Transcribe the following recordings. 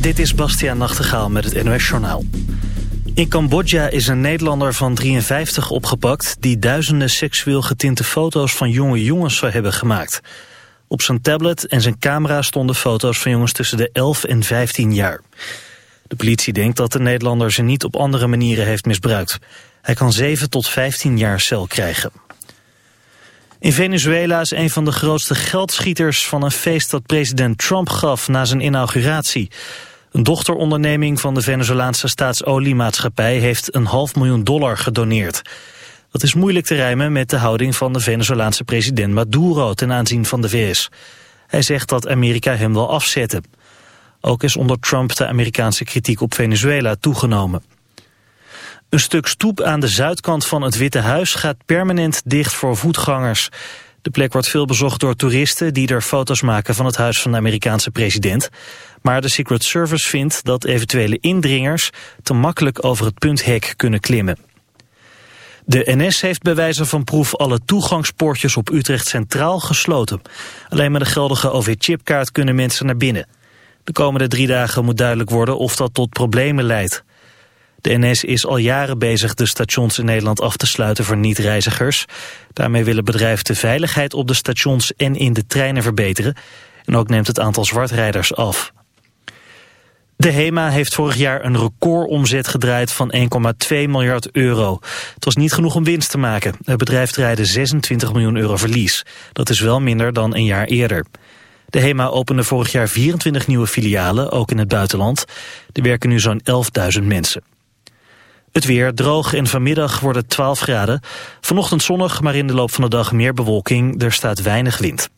Dit is Bastiaan Nachtegaal met het NOS Journaal. In Cambodja is een Nederlander van 53 opgepakt... die duizenden seksueel getinte foto's van jonge jongens zou hebben gemaakt. Op zijn tablet en zijn camera stonden foto's van jongens tussen de 11 en 15 jaar. De politie denkt dat de Nederlander ze niet op andere manieren heeft misbruikt. Hij kan 7 tot 15 jaar cel krijgen. In Venezuela is een van de grootste geldschieters van een feest dat president Trump gaf na zijn inauguratie. Een dochteronderneming van de Venezolaanse staatsoliemaatschappij heeft een half miljoen dollar gedoneerd. Dat is moeilijk te rijmen met de houding van de Venezolaanse president Maduro ten aanzien van de VS. Hij zegt dat Amerika hem wil afzetten. Ook is onder Trump de Amerikaanse kritiek op Venezuela toegenomen. Een stuk stoep aan de zuidkant van het Witte Huis gaat permanent dicht voor voetgangers. De plek wordt veel bezocht door toeristen die er foto's maken van het huis van de Amerikaanse president. Maar de Secret Service vindt dat eventuele indringers te makkelijk over het punthek kunnen klimmen. De NS heeft bij wijze van proef alle toegangspoortjes op Utrecht Centraal gesloten. Alleen met een geldige OV-chipkaart kunnen mensen naar binnen. De komende drie dagen moet duidelijk worden of dat tot problemen leidt. De NS is al jaren bezig de stations in Nederland af te sluiten voor niet-reizigers. Daarmee wil het bedrijf de veiligheid op de stations en in de treinen verbeteren. En ook neemt het aantal zwartrijders af. De HEMA heeft vorig jaar een recordomzet gedraaid van 1,2 miljard euro. Het was niet genoeg om winst te maken. Het bedrijf draaide 26 miljoen euro verlies. Dat is wel minder dan een jaar eerder. De HEMA opende vorig jaar 24 nieuwe filialen, ook in het buitenland. Er werken nu zo'n 11.000 mensen. Het weer droog en vanmiddag wordt het 12 graden. Vanochtend zonnig, maar in de loop van de dag meer bewolking. Er staat weinig wind.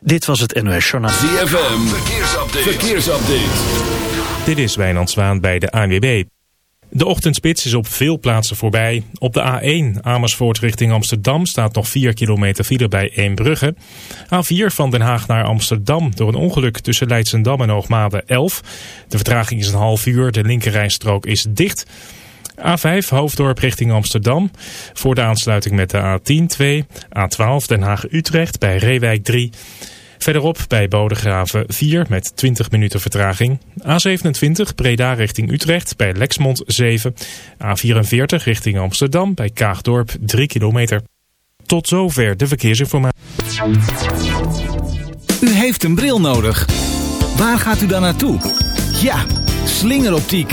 Dit was het NOS Journaal. ZFM, verkeersupdate. verkeersupdate. Dit is Wijnand Zwaan bij de ANWB. De ochtendspits is op veel plaatsen voorbij. Op de A1 Amersfoort richting Amsterdam staat nog 4 kilometer file bij Eembrugge. A4 van Den Haag naar Amsterdam door een ongeluk tussen Leidsendam en Hoogmade 11. De vertraging is een half uur, de linkerrijstrook is dicht... A5 Hoofddorp richting Amsterdam. Voor de aansluiting met de A10 2. A12 Den Haag-Utrecht bij Reewijk 3. Verderop bij Bodegraven 4 met 20 minuten vertraging. A27 Breda richting Utrecht bij Lexmond 7. A44 richting Amsterdam bij Kaagdorp 3 kilometer. Tot zover de verkeersinformatie. U heeft een bril nodig. Waar gaat u dan naartoe? Ja, slingeroptiek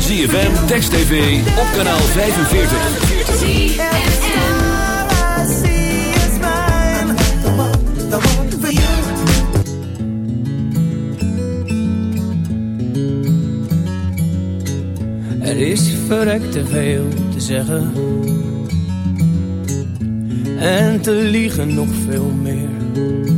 ZFM, Text TV, op kanaal 45. Er is verrekt te veel te zeggen. En te liegen nog veel meer.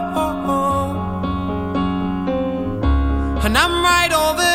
and I'm right over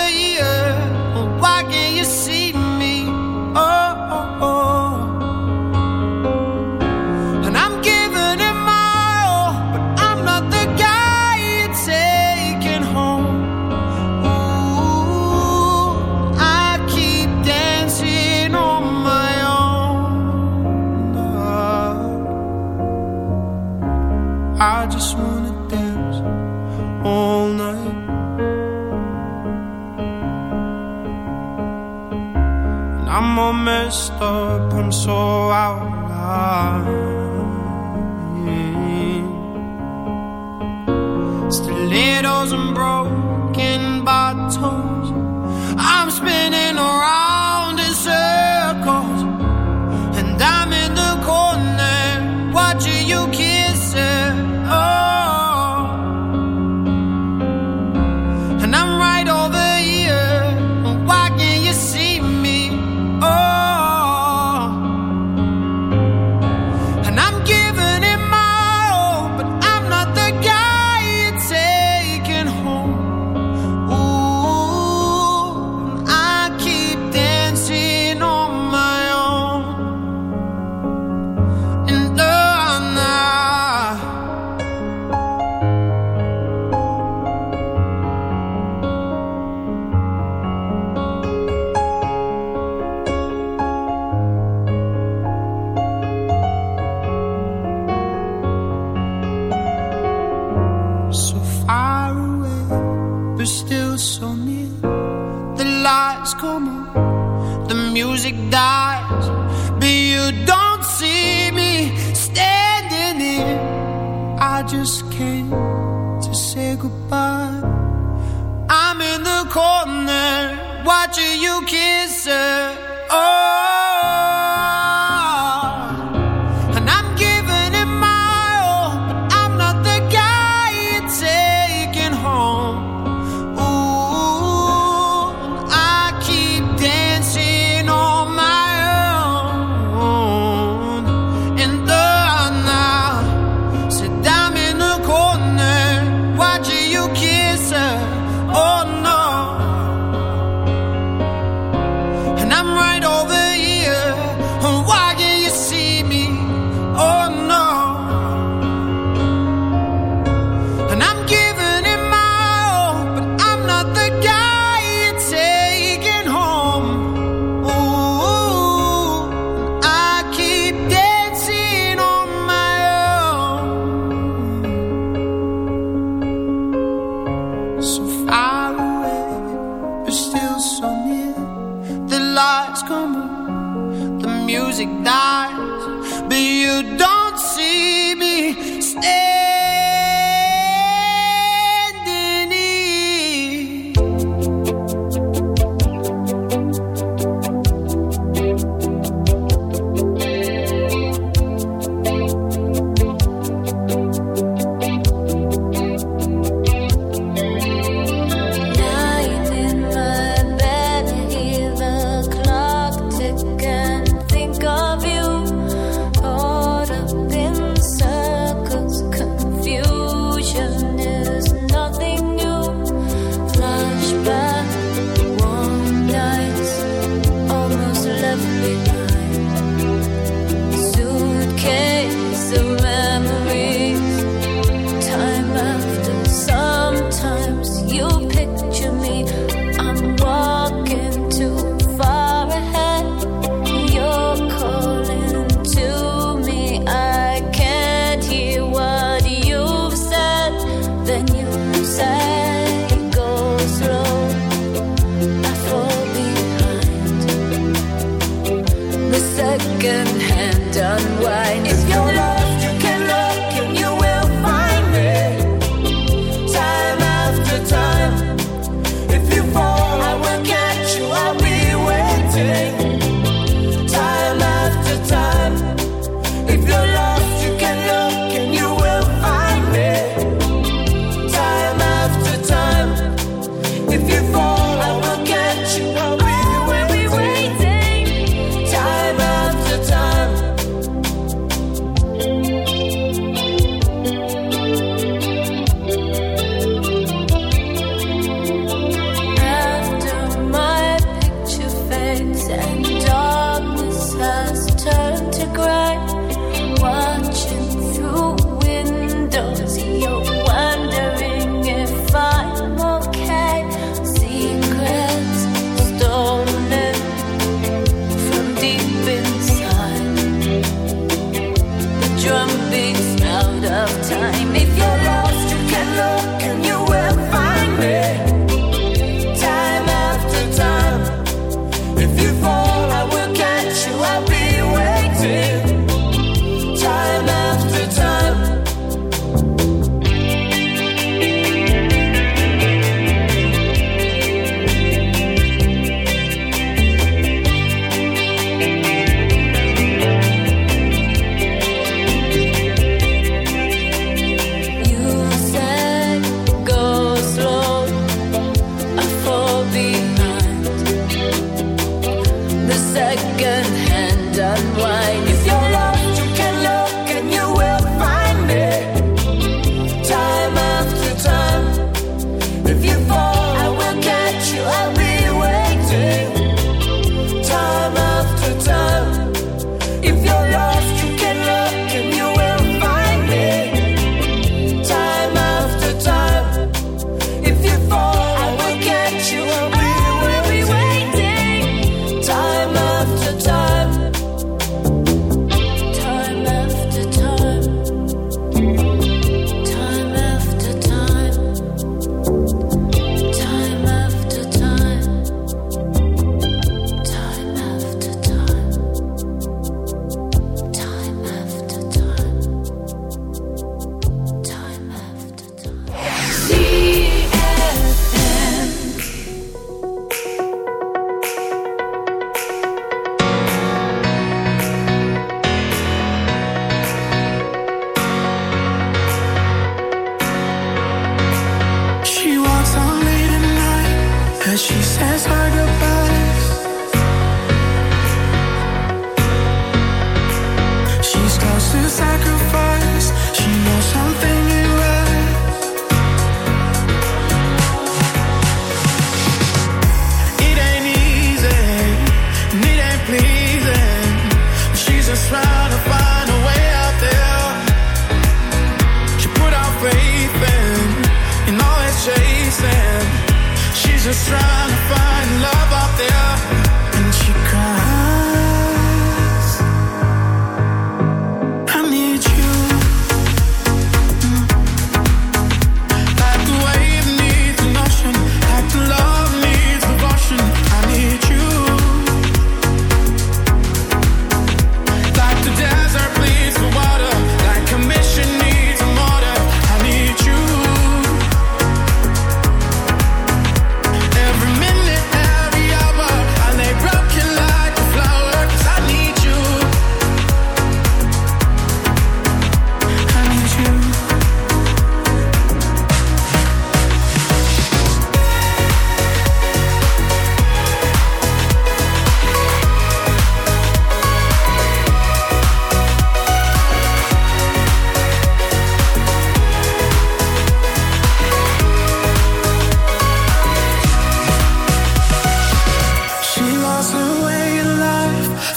messed up and so out of line. Yeah. Stilettos and broken bottles. I'm spinning around.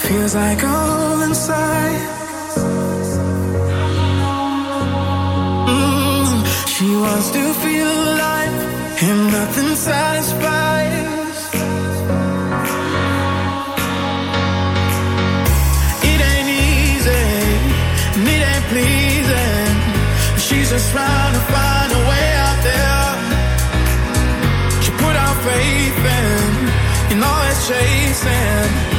Feels like a hole inside. Mm, she wants to feel alive, and nothing satisfies. It ain't easy, and it ain't pleasing. She's just trying to find a way out there. She put our faith in, in all it's chasing.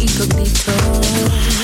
incognito.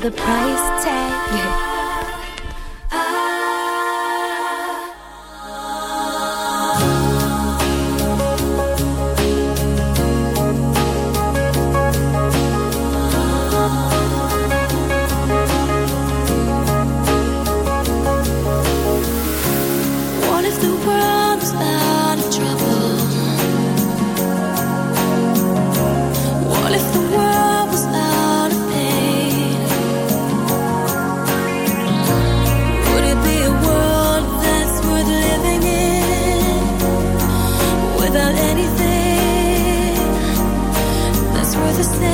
The price. Say.